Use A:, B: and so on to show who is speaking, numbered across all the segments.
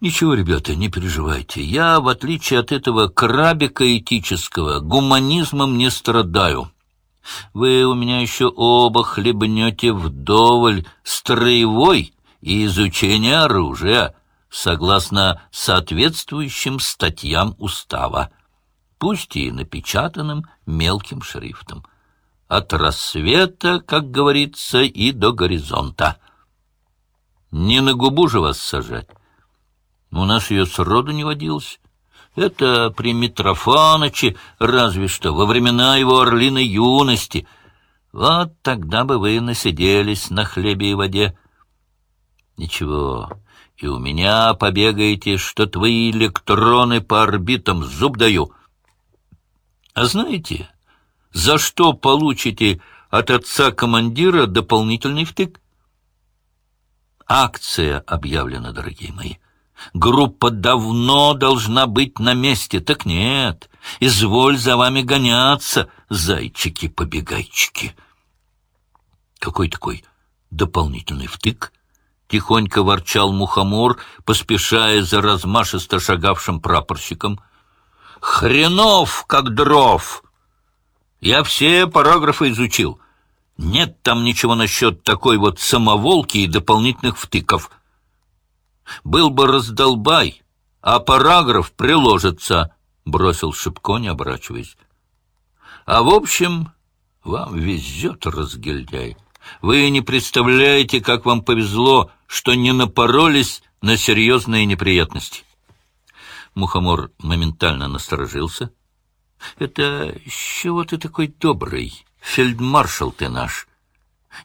A: Ничего, ребята, не переживайте. Я, в отличие от этого крабика этического, гуманизмом не страдаю. Вы у меня еще оба хлебнете вдоволь строевой и изучения оружия, согласно соответствующим статьям устава, пусть и напечатанным мелким шрифтом. От рассвета, как говорится, и до горизонта. Не на губу же вас сажать. У нас ее сроду не водилось. Это при Митрофаныче, разве что, во времена его орлиной юности. Вот тогда бы вы насиделись на хлебе и воде. Ничего, и у меня побегаете, что твои электроны по орбитам зуб даю. А знаете, за что получите от отца командира дополнительный втык? Акция объявлена, дорогие мои. Группа давно должна быть на месте. Так нет, изволь за вами гоняться, зайчики-побегайчики. Какой такой дополнительный втык? Тихонько ворчал мухомор, поспешая за размашисто шагавшим прапорщиком. Хренов, как дров! Я все параграфы изучил. Нет там ничего насчет такой вот самоволки и дополнительных втыков — был бы раздолбай, а параграф приложится, — бросил Шипко, не оборачиваясь. А в общем, вам везет, разгильдяй. Вы не представляете, как вам повезло, что не напоролись на серьезные неприятности. Мухомор моментально насторожился. — Это с чего ты такой добрый, фельдмаршал ты наш?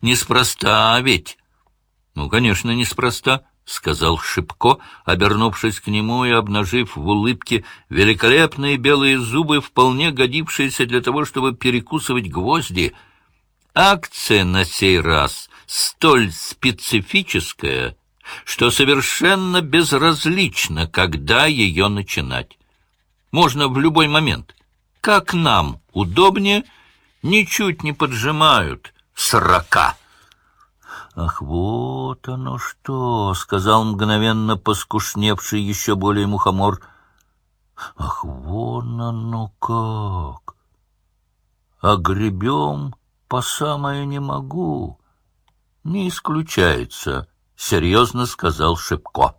A: Неспроста ведь. — Ну, конечно, неспроста. — сказал Шипко, обернувшись к нему и обнажив в улыбке великолепные белые зубы, вполне годившиеся для того, чтобы перекусывать гвозди. Акция на сей раз столь специфическая, что совершенно безразлично, когда ее начинать. Можно в любой момент. Как нам удобнее, ничуть не поджимают сорока. «Ах, вот оно что!» — сказал мгновенно поскушневший еще более мухомор. «Ах, вон оно как! А гребем по самое не могу!» «Не исключается», — серьезно сказал Шипко.